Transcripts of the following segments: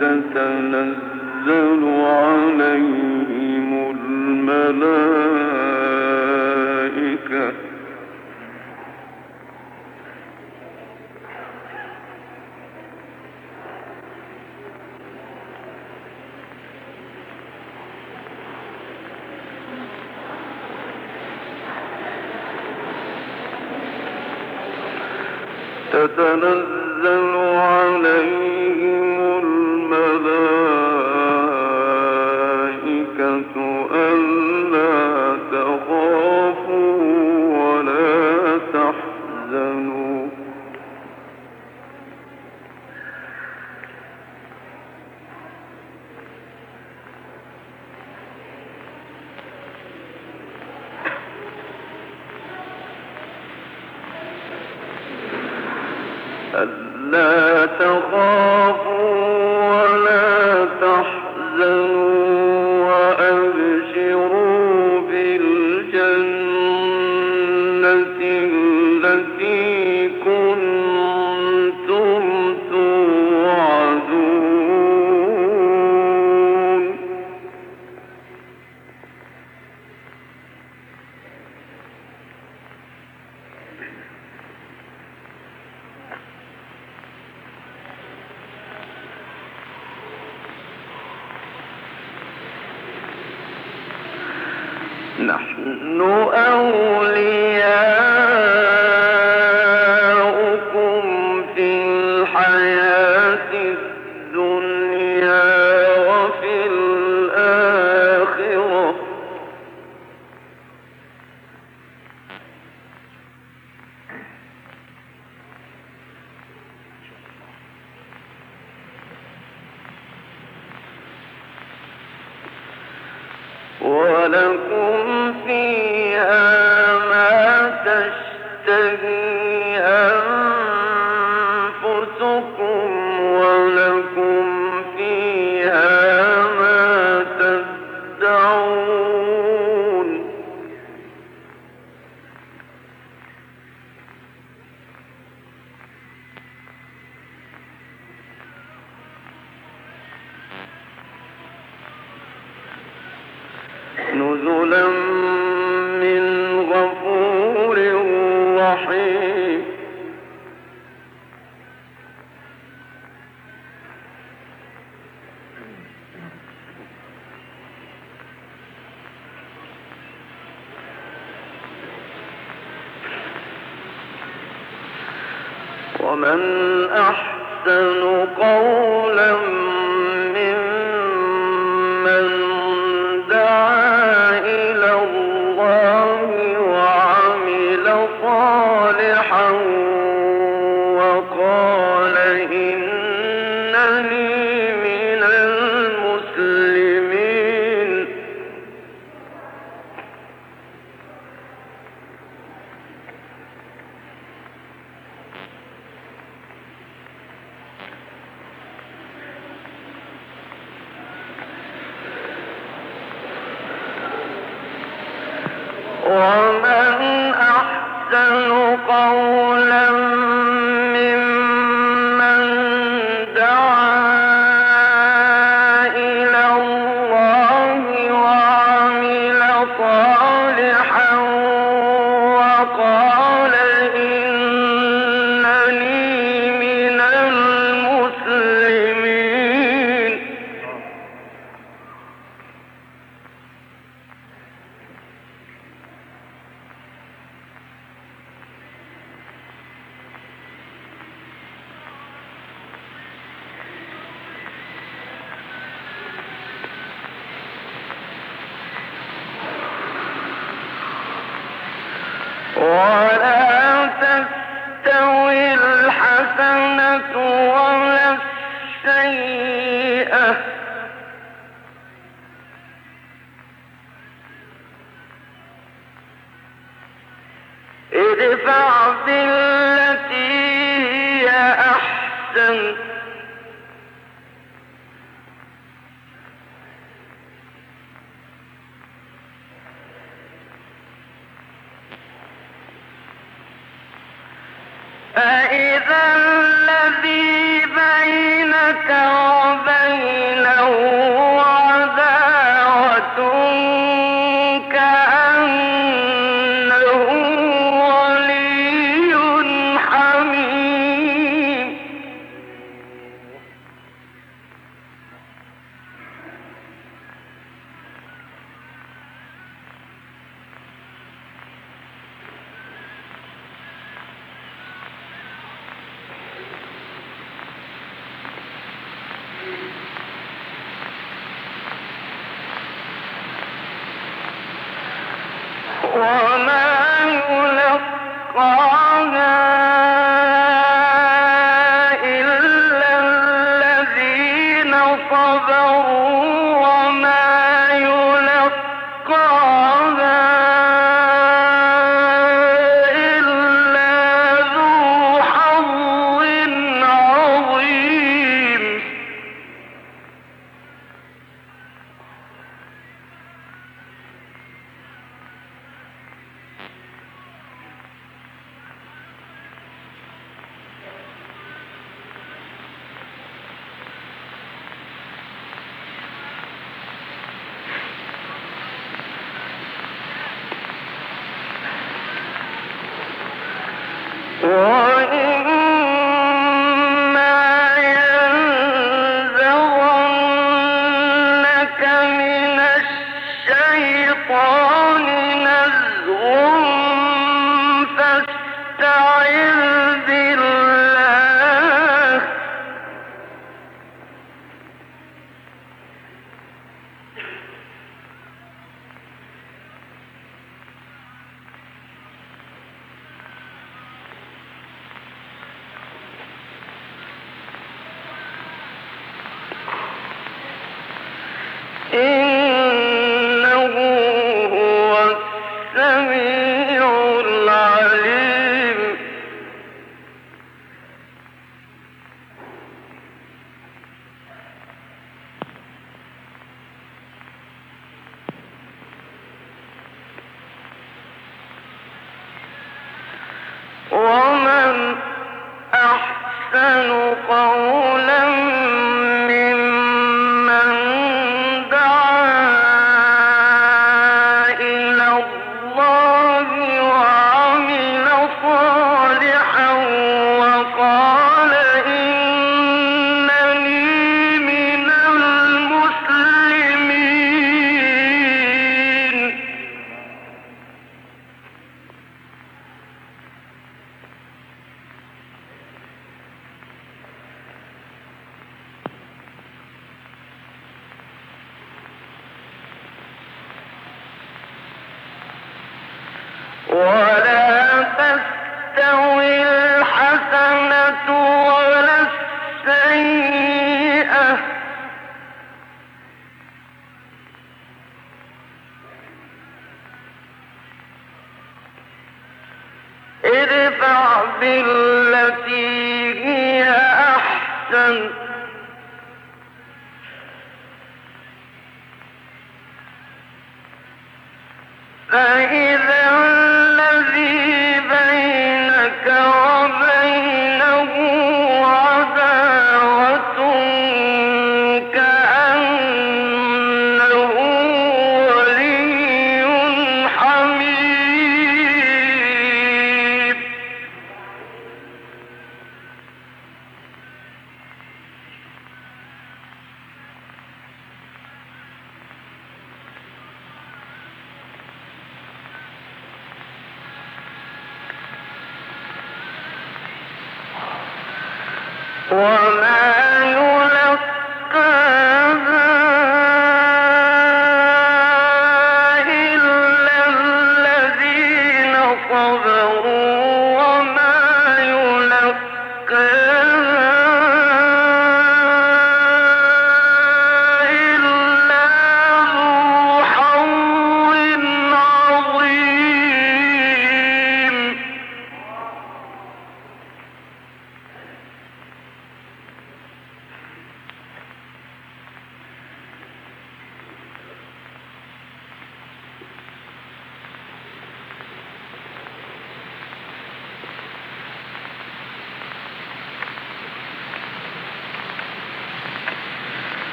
تتنزل عليهم الملائكة. ألا تخافوا ومن أحسن قولا ادفع بالتي هي أحسن. وبينه الحسنة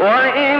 وإن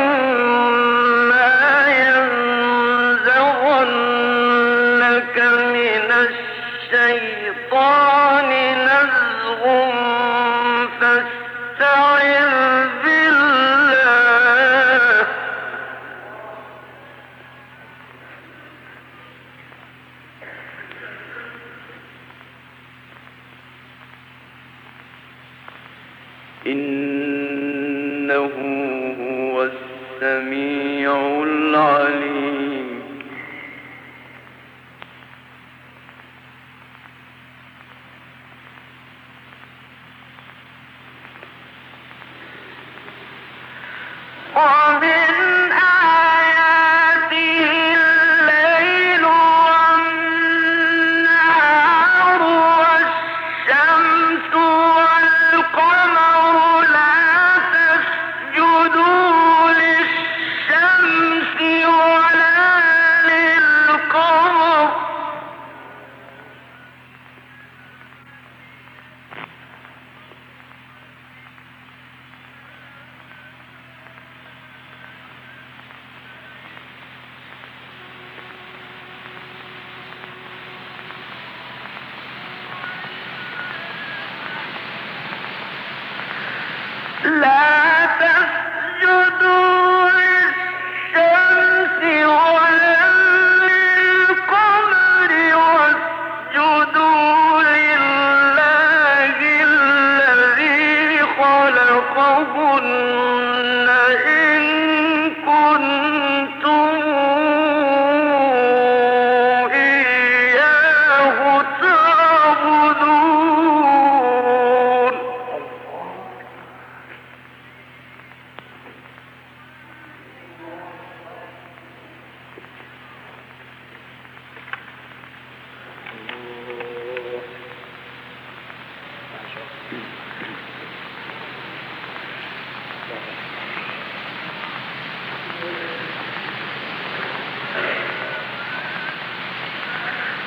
La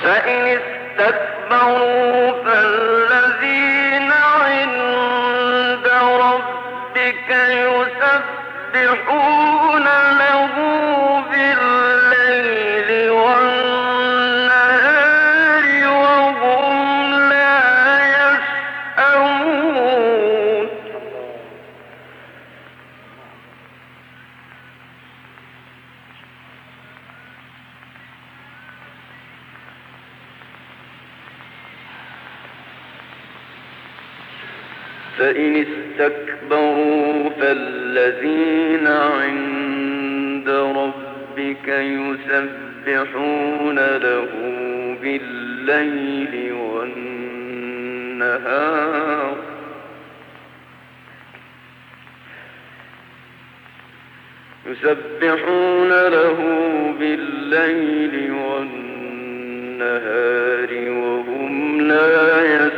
فإن استكبروا فالذين عند ربك يسبحون له يسبحون له بالليل والنهار. يسبحون له بالليل والنهار وهم لا يسمون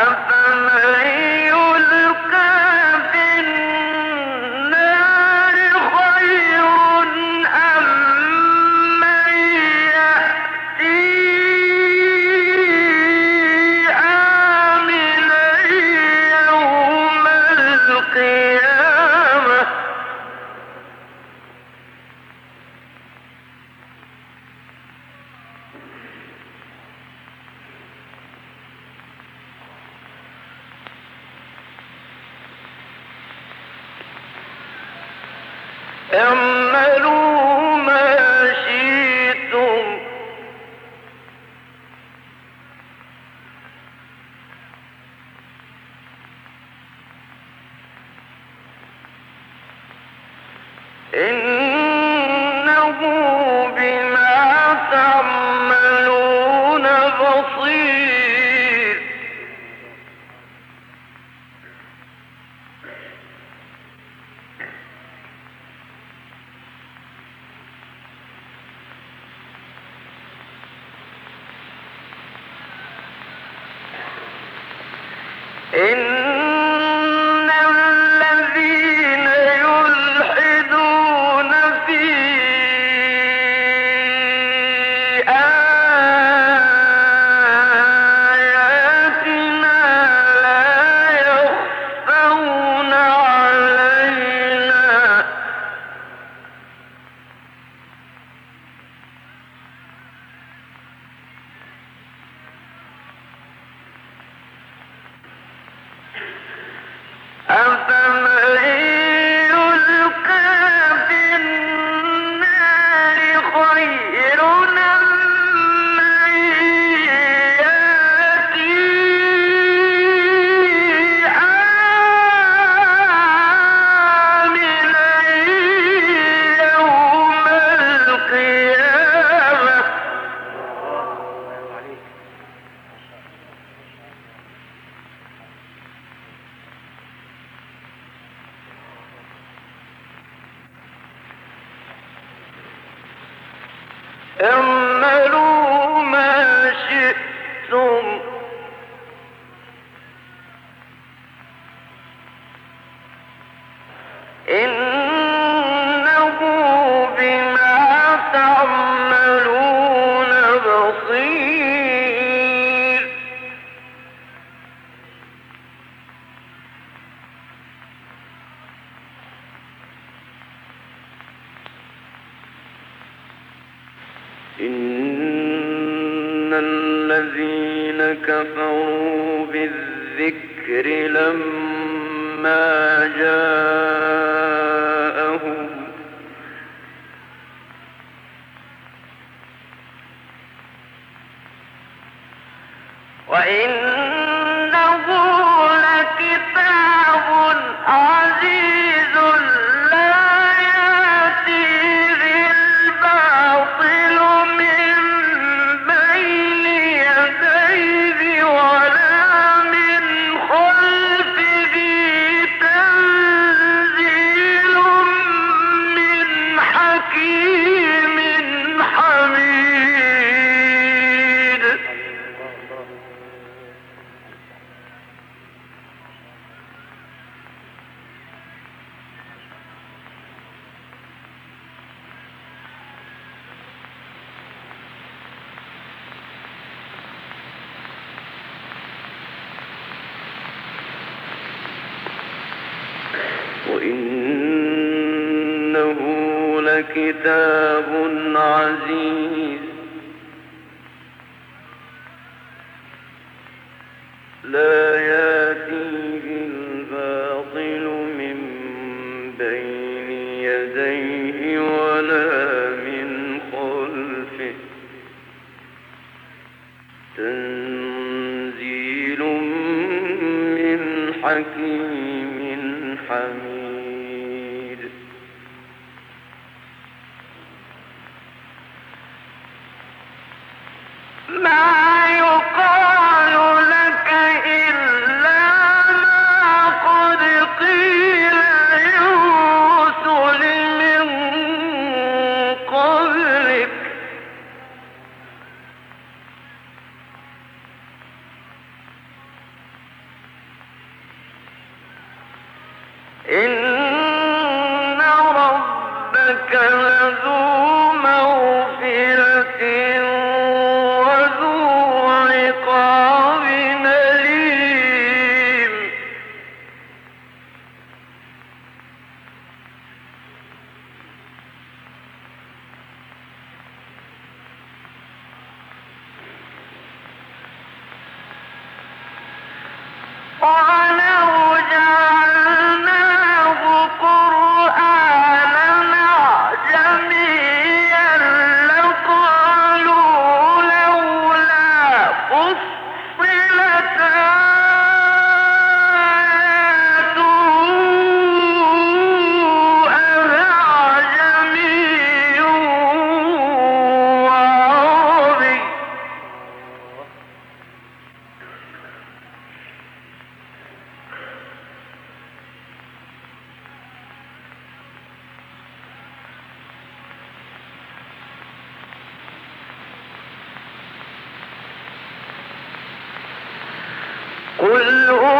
ground. شئتم لا Oh,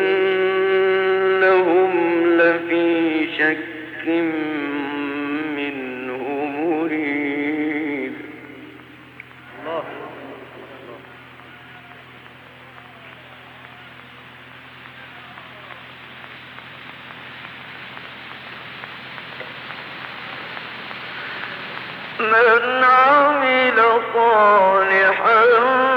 من عمل صالحا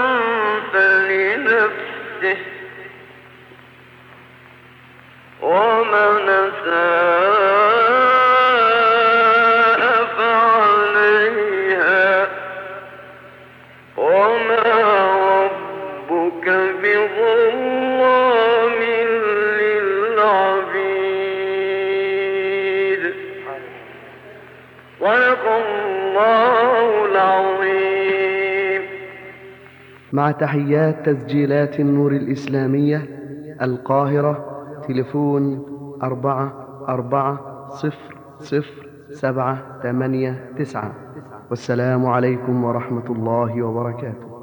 مع تحيات تسجيلات النور الإسلامية القاهرة تليفون أربعة أربعة صفر صفر سبعة ثمانية تسعة. والسلام عليكم ورحمة الله وبركاته.